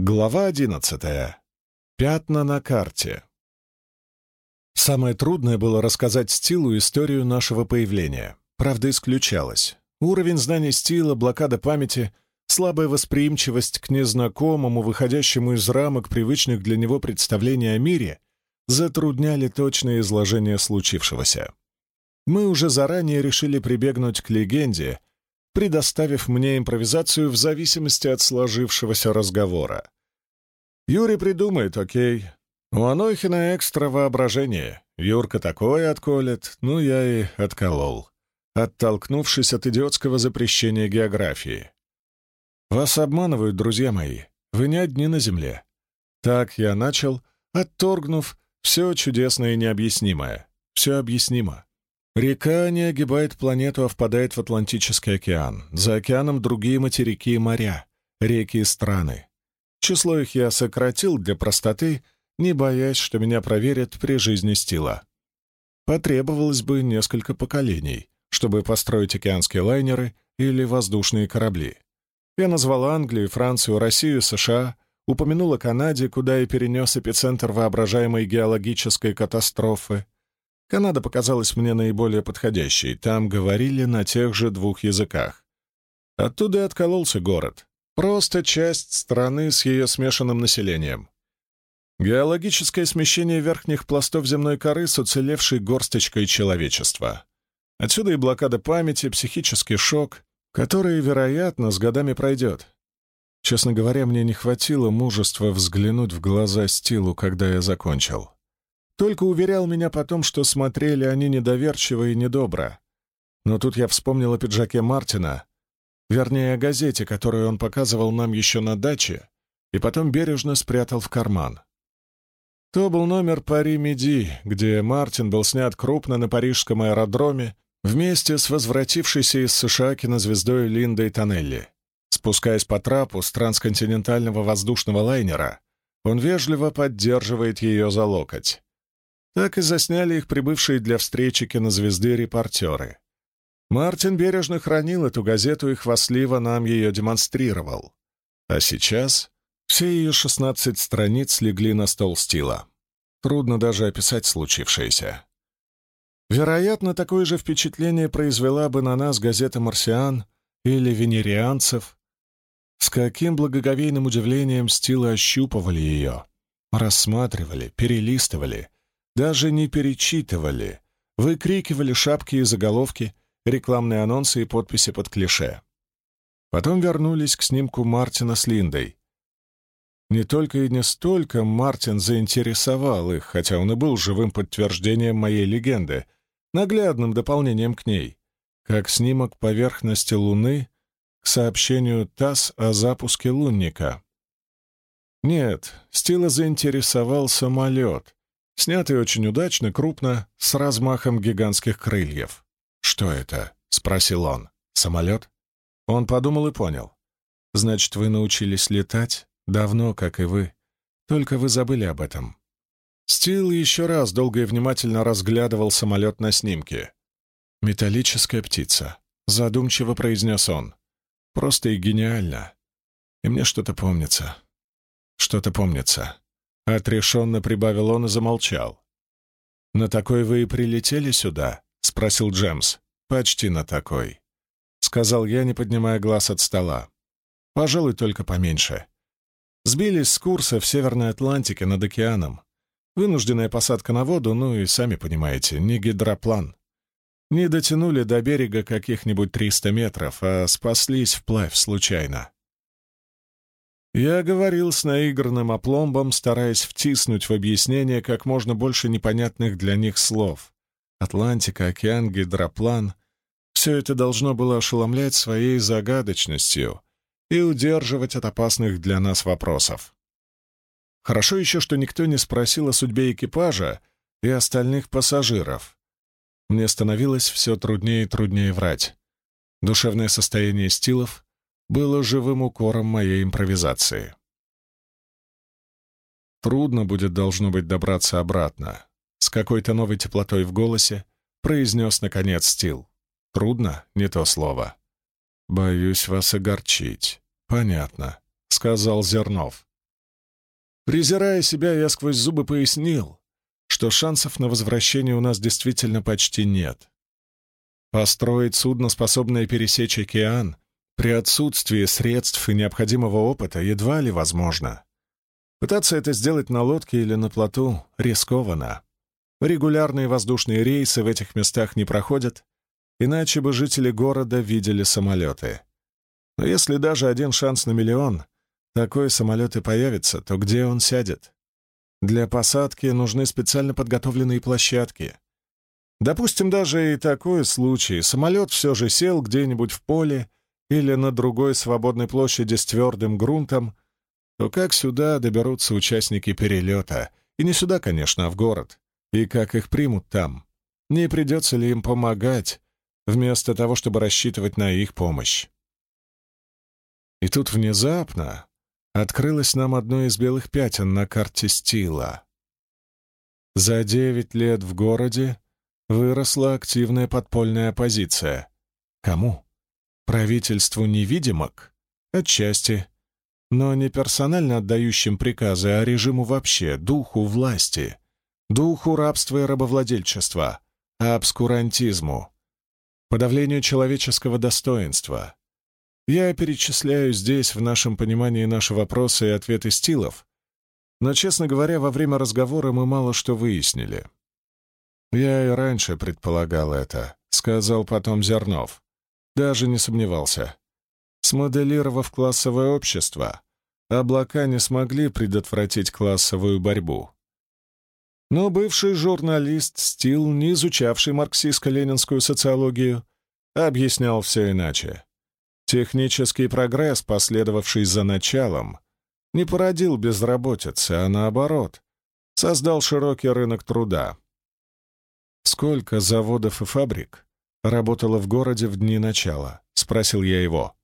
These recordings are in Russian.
Глава одиннадцатая. Пятна на карте. Самое трудное было рассказать Стилу историю нашего появления. Правда, исключалось. Уровень знаний Стила, блокада памяти, слабая восприимчивость к незнакомому, выходящему из рамок привычных для него представлений о мире, затрудняли точное изложение случившегося. Мы уже заранее решили прибегнуть к легенде, предоставив мне импровизацию в зависимости от сложившегося разговора. Юрий придумает, окей. У Анохина экстра воображение. Юрка такое отколет, ну я и отколол, оттолкнувшись от идиотского запрещения географии. Вас обманывают, друзья мои. Вы не одни на земле. Так я начал, отторгнув все чудесное и необъяснимое. Все объяснимо. Река не огибает планету, а впадает в Атлантический океан. За океаном другие материки и моря, реки и страны. Число их я сократил для простоты, не боясь, что меня проверят при жизни стила. Потребовалось бы несколько поколений, чтобы построить океанские лайнеры или воздушные корабли. Я назвал Англию, Францию, Россию, США, упомянул о Канаде, куда и перенес эпицентр воображаемой геологической катастрофы — Канада показалась мне наиболее подходящей, там говорили на тех же двух языках. Оттуда и откололся город. Просто часть страны с ее смешанным населением. Геологическое смещение верхних пластов земной коры с уцелевшей горсточкой человечества. Отсюда и блокада памяти, психический шок, который, вероятно, с годами пройдет. Честно говоря, мне не хватило мужества взглянуть в глаза Стилу, когда я закончил. Только уверял меня потом, что смотрели они недоверчиво и недобро. Но тут я вспомнил о пиджаке Мартина, вернее, о газете, которую он показывал нам еще на даче, и потом бережно спрятал в карман. То был номер Пари-Меди, где Мартин был снят крупно на парижском аэродроме вместе с возвратившейся из США кинозвездой Линдой Тоннелли. Спускаясь по трапу с трансконтинентального воздушного лайнера, он вежливо поддерживает ее за локоть. Так и засняли их прибывшие для встречи кинозвезды репортеры. Мартин бережно хранил эту газету и хвастливо нам ее демонстрировал. А сейчас все ее шестнадцать страниц легли на стол стила. Трудно даже описать случившееся. Вероятно, такое же впечатление произвела бы на нас газета «Марсиан» или «Венерианцев». С каким благоговейным удивлением стилы ощупывали ее, рассматривали, перелистывали — даже не перечитывали, выкрикивали шапки и заголовки, рекламные анонсы и подписи под клише. Потом вернулись к снимку Мартина с Линдой. Не только и не столько Мартин заинтересовал их, хотя он и был живым подтверждением моей легенды, наглядным дополнением к ней, как снимок поверхности Луны к сообщению ТАСС о запуске лунника. Нет, Стила заинтересовал самолет, снятый очень удачно, крупно, с размахом гигантских крыльев. «Что это?» — спросил он. «Самолет?» Он подумал и понял. «Значит, вы научились летать давно, как и вы. Только вы забыли об этом». Стил еще раз долго и внимательно разглядывал самолет на снимке. «Металлическая птица», — задумчиво произнес он. «Просто и гениально. И мне что-то помнится. Что-то помнится. Отрешенно прибавил он и замолчал. «На такой вы и прилетели сюда?» — спросил Джемс. «Почти на такой», — сказал я, не поднимая глаз от стола. «Пожалуй, только поменьше. Сбились с курса в Северной Атлантике над океаном. Вынужденная посадка на воду, ну и сами понимаете, не гидроплан. Не дотянули до берега каких-нибудь 300 метров, а спаслись вплавь случайно. Я говорил с наигранным опломбом, стараясь втиснуть в объяснение как можно больше непонятных для них слов. Атлантика, океан, гидроплан — все это должно было ошеломлять своей загадочностью и удерживать от опасных для нас вопросов. Хорошо еще, что никто не спросил о судьбе экипажа и остальных пассажиров. Мне становилось все труднее и труднее врать. Душевное состояние стилов — было живым укором моей импровизации. Трудно будет, должно быть, добраться обратно. С какой-то новой теплотой в голосе произнес, наконец, Стил. Трудно, не то слово. Боюсь вас огорчить. Понятно, сказал Зернов. Презирая себя, я сквозь зубы пояснил, что шансов на возвращение у нас действительно почти нет. Построить судно, способное пересечь океан, при отсутствии средств и необходимого опыта едва ли возможно. Пытаться это сделать на лодке или на плоту рискованно. Регулярные воздушные рейсы в этих местах не проходят, иначе бы жители города видели самолеты. Но если даже один шанс на миллион, такой самолет и появится, то где он сядет? Для посадки нужны специально подготовленные площадки. Допустим, даже и такой случай. Самолет все же сел где-нибудь в поле или на другой свободной площади с твердым грунтом, то как сюда доберутся участники перелета? И не сюда, конечно, а в город. И как их примут там? Не придется ли им помогать, вместо того, чтобы рассчитывать на их помощь? И тут внезапно открылось нам одно из белых пятен на карте Стила. За девять лет в городе выросла активная подпольная оппозиция. Кому? Правительству невидимок? Отчасти. Но не персонально отдающим приказы, а режиму вообще, духу власти, духу рабства и рабовладельчества, обскурантизму, подавлению человеческого достоинства, я перечисляю здесь, в нашем понимании, наши вопросы и ответы стилов, но, честно говоря, во время разговора мы мало что выяснили. «Я и раньше предполагал это», — сказал потом Зернов. Даже не сомневался. Смоделировав классовое общество, облака не смогли предотвратить классовую борьбу. Но бывший журналист Стил, не изучавший марксистско-ленинскую социологию, объяснял все иначе. Технический прогресс, последовавший за началом, не породил безработицы, а наоборот, создал широкий рынок труда. «Сколько заводов и фабрик работало в городе в дни начала?» — спросил я его.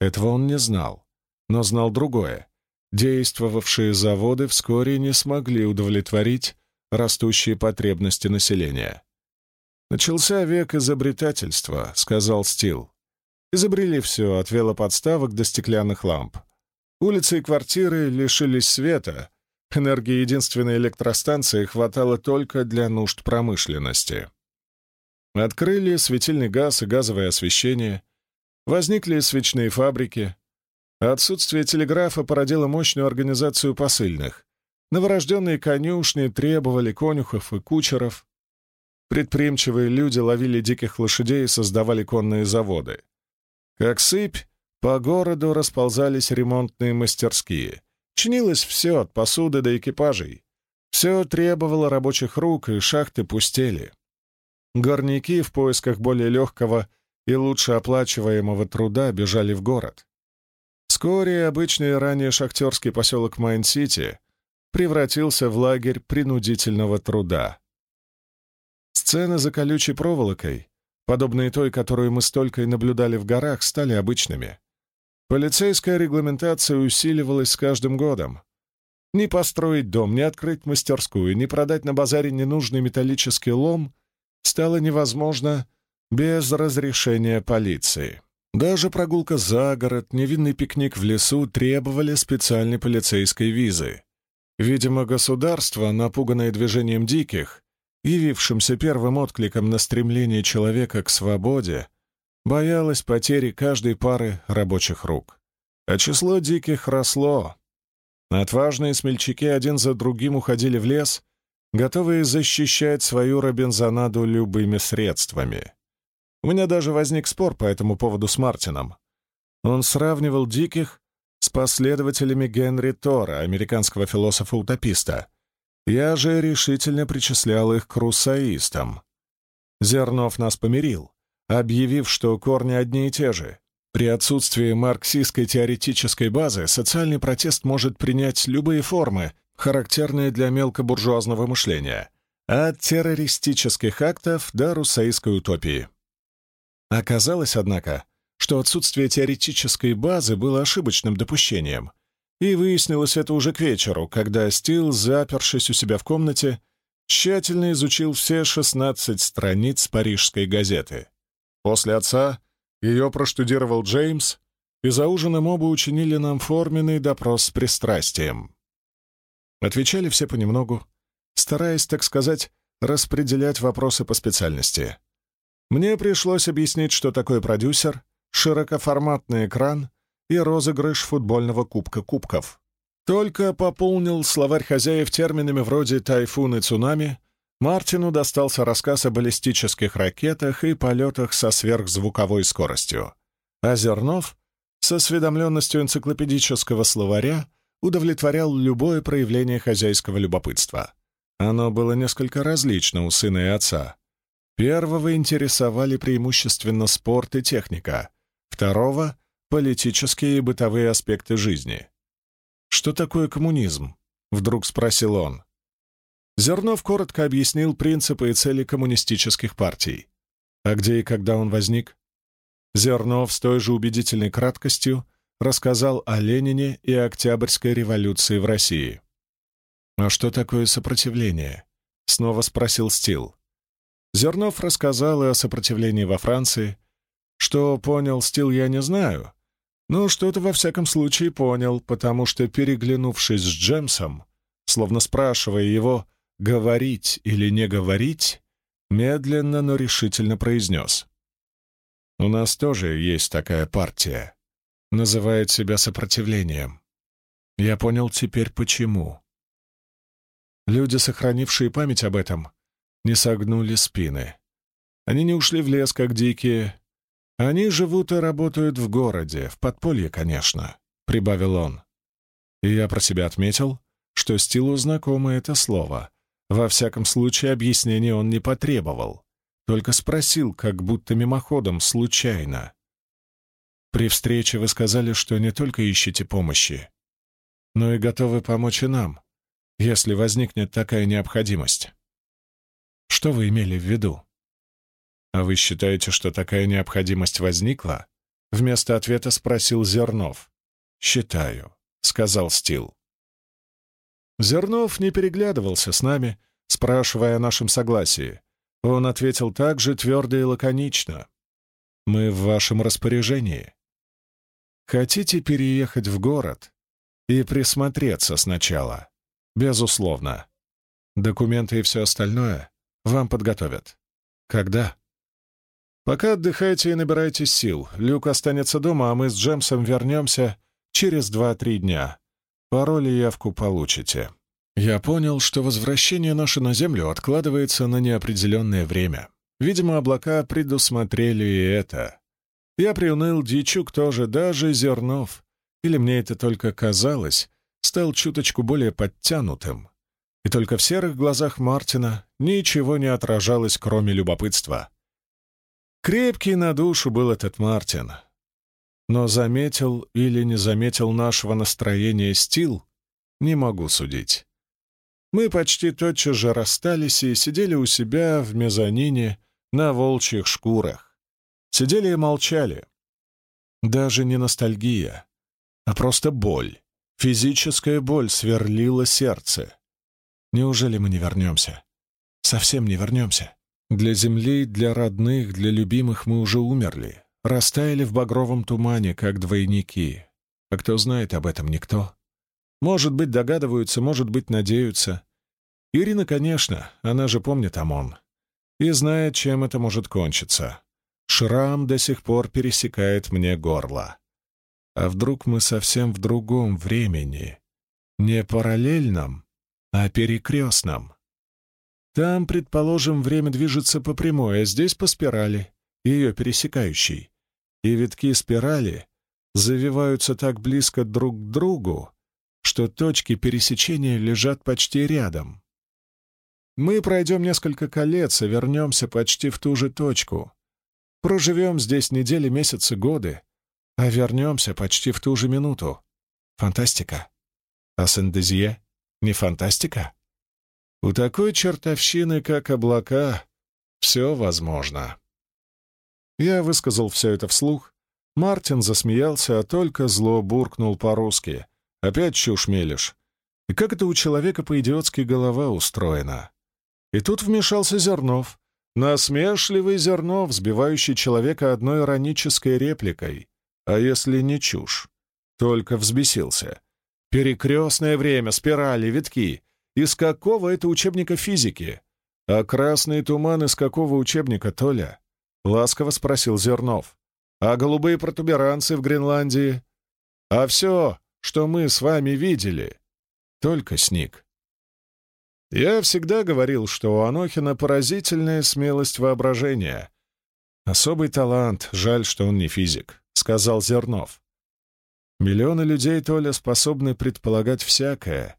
Этого он не знал, но знал другое. Действовавшие заводы вскоре не смогли удовлетворить растущие потребности населения. «Начался век изобретательства», — сказал Стил. Изобрели все, от велоподставок до стеклянных ламп. Улицы и квартиры лишились света. Энергии единственной электростанции хватало только для нужд промышленности. Открыли светильный газ и газовое освещение. Возникли свечные фабрики. Отсутствие телеграфа породило мощную организацию посыльных. Новорожденные конюшни требовали конюхов и кучеров. Предприимчивые люди ловили диких лошадей и создавали конные заводы. Как сыпь, по городу расползались ремонтные мастерские. Чинилось все, от посуды до экипажей. Все требовало рабочих рук, и шахты пустели. Горняки в поисках более легкого и лучше оплачиваемого труда бежали в город. Вскоре обычный ранее шахтерский поселок Майн-Сити превратился в лагерь принудительного труда. Сцены за колючей проволокой подобные той, которую мы столько и наблюдали в горах, стали обычными. Полицейская регламентация усиливалась с каждым годом. Не построить дом, не открыть мастерскую, не продать на базаре ненужный металлический лом стало невозможно без разрешения полиции. Даже прогулка за город, невинный пикник в лесу требовали специальной полицейской визы. Видимо, государство, напуганное движением диких, явившимся первым откликом на стремление человека к свободе, боялась потери каждой пары рабочих рук. А число диких росло. Отважные смельчаки один за другим уходили в лес, готовые защищать свою Робинзонаду любыми средствами. У меня даже возник спор по этому поводу с Мартином. Он сравнивал диких с последователями Генри Тора, американского философа-утописта, я же решительно причислял их к русаистам. Зернов нас помирил, объявив, что корни одни и те же. При отсутствии марксистской теоретической базы социальный протест может принять любые формы, характерные для мелкобуржуазного мышления, от террористических актов до русаистской утопии. Оказалось, однако, что отсутствие теоретической базы было ошибочным допущением — и выяснилось это уже к вечеру, когда Стил, запершись у себя в комнате, тщательно изучил все 16 страниц парижской газеты. После отца ее проштудировал Джеймс, и за ужином оба учинили нам форменный допрос с пристрастием. Отвечали все понемногу, стараясь, так сказать, распределять вопросы по специальности. Мне пришлось объяснить, что такое продюсер, широкоформатный экран и розыгрыш футбольного кубка кубков. Только пополнил словарь хозяев терминами вроде «тайфун» и «цунами», Мартину достался рассказ о баллистических ракетах и полетах со сверхзвуковой скоростью. А Зернов, с осведомленностью энциклопедического словаря, удовлетворял любое проявление хозяйского любопытства. Оно было несколько различно у сына и отца. Первого интересовали преимущественно спорт и техника, второго — политические и бытовые аспекты жизни. «Что такое коммунизм?» — вдруг спросил он. Зернов коротко объяснил принципы и цели коммунистических партий. А где и когда он возник? Зернов с той же убедительной краткостью рассказал о Ленине и Октябрьской революции в России. «А что такое сопротивление?» — снова спросил Стил. Зернов рассказал и о сопротивлении во Франции. Что понял Стил, я не знаю. Но что-то во всяком случае понял, потому что, переглянувшись с Джемсом, словно спрашивая его, говорить или не говорить, медленно, но решительно произнес. «У нас тоже есть такая партия. Называет себя сопротивлением. Я понял теперь, почему. Люди, сохранившие память об этом, не согнули спины. Они не ушли в лес, как дикие. Они живут и работают в городе, в подполье, конечно», — прибавил он. И я про себя отметил, что стилу знакомо это слово, во всяком случае, объяснения он не потребовал, только спросил, как будто мимоходом, случайно. «При встрече вы сказали, что не только ищете помощи, но и готовы помочь и нам, если возникнет такая необходимость. Что вы имели в виду? А вы считаете, что такая необходимость возникла? Вместо ответа спросил Зернов. «Считаю», — сказал Стил. Зернов не переглядывался с нами, спрашивая о нашем согласии. Он ответил так же твердо и лаконично. «Мы в вашем распоряжении. Хотите переехать в город и присмотреться сначала? Безусловно. Документы и все остальное вам подготовят. Когда? Пока отдыхайте и набирайтесь сил. Люк останется дома, а мы с Джемсом вернемся через два-три дня. Пароль и явку получите. Я понял, что возвращение наше на Землю откладывается на неопределенное время. Видимо, облака предусмотрели и это. Я приуныл, Дичук тоже, даже Зернов. Или мне это только казалось, стал чуточку более подтянутым. И только в серых глазах Мартина ничего не отражалось, кроме любопытства. Крепкий на душу был этот Мартин но заметил или не заметил нашего настроения стил, не могу судить. Мы почти тотчас же расстались и сидели у себя в мезонине на волчьих шкурах. Сидели и молчали. Даже не ностальгия, а просто боль. Физическая боль сверлила сердце. Неужели мы не вернемся? Совсем не вернемся. Для земли, для родных, для любимых мы уже умерли растаяли в багровом тумане, как двойники. А кто знает об этом, никто. Может быть, догадываются, может быть, надеются. Ирина, конечно, она же помнит ОМОН. И знает, чем это может кончиться. Шрам до сих пор пересекает мне горло. А вдруг мы совсем в другом времени? Не параллельном, а перекрестном. Там, предположим, время движется по прямой, а здесь по спирали, ее пересекающей и витки спирали завиваются так близко друг к другу, что точки пересечения лежат почти рядом. Мы пройдем несколько колец и вернемся почти в ту же точку. Проживем здесь недели, месяцы, годы, а вернемся почти в ту же минуту. Фантастика. А Сендезье не фантастика? У такой чертовщины, как облака, все возможно. Я высказал все это вслух. Мартин засмеялся, а только зло буркнул по-русски. «Опять чушь мелешь. И как это у человека по-идиотски голова устроена?» И тут вмешался Зернов. Насмешливый Зернов, сбивающий человека одной иронической репликой. А если не чушь? Только взбесился. Перекрестное время, спирали, витки. Из какого это учебника физики? А красный туман из какого учебника, Толя? Ласково спросил Зернов. А голубые протуберанцы в Гренландии? А все, что мы с вами видели, только сник. Я всегда говорил, что у Анохина поразительная смелость воображения. Особый талант, жаль, что он не физик, — сказал Зернов. Миллионы людей, Толя, способны предполагать всякое,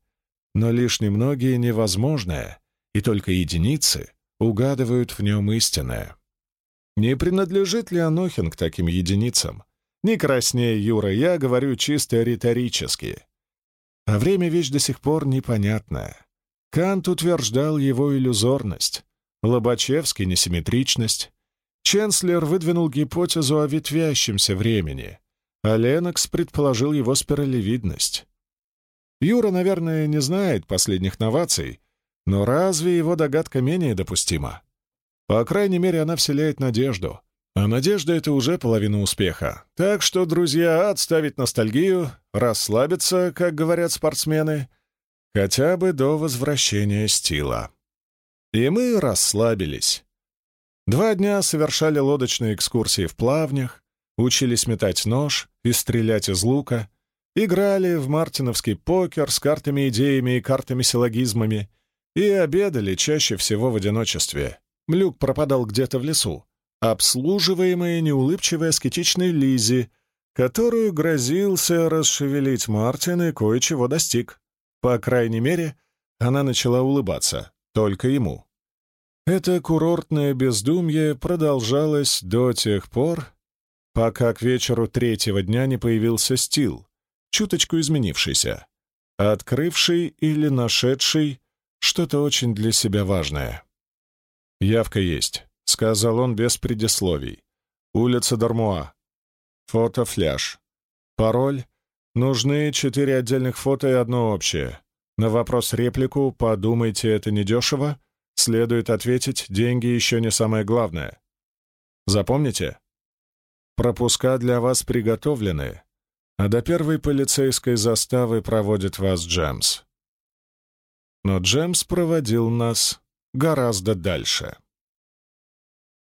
но лишь немногие невозможное, и только единицы угадывают в нем истинное. Не принадлежит ли Анохин к таким единицам? Не краснее, Юра, я говорю чисто риторически. А время вещь до сих пор непонятная. Кант утверждал его иллюзорность, Лобачевский — несимметричность. Ченслер выдвинул гипотезу о ветвящемся времени, а Ленокс предположил его спиралевидность. Юра, наверное, не знает последних новаций, но разве его догадка менее допустима? По крайней мере, она вселяет надежду. А надежда — это уже половина успеха. Так что, друзья, отставить ностальгию, расслабиться, как говорят спортсмены — Хотя бы до возвращения стила. И мы расслабились. Два дня совершали лодочные экскурсии в плавнях, учились метать нож и стрелять из лука, играли в мартиновский покер с картами-идеями и картами-силлогизмами и обедали чаще всего в одиночестве. Млюк пропадал где-то в лесу, обслуживаемая неулыбчивой аскетичной Лизи, которую грозился расшевелить Мартин и кое-чего достиг. По крайней мере, она начала улыбаться, только ему. Это курортное бездумье продолжалось до тех пор, пока к вечеру третьего дня не появился Стил, чуточку изменившийся, открывший или нашедший что-то очень для себя важное. «Явка есть», — сказал он без предисловий. «Улица Дармуа. Фото-фляж. Пароль Нужны четыре отдельных фото и одно общее. На вопрос-реплику «подумайте, это недешево» следует ответить «деньги еще не самое главное». Запомните? Пропуска для вас приготовлены, а до первой полицейской заставы проводит вас Джемс. Но Джемс проводил нас гораздо дальше.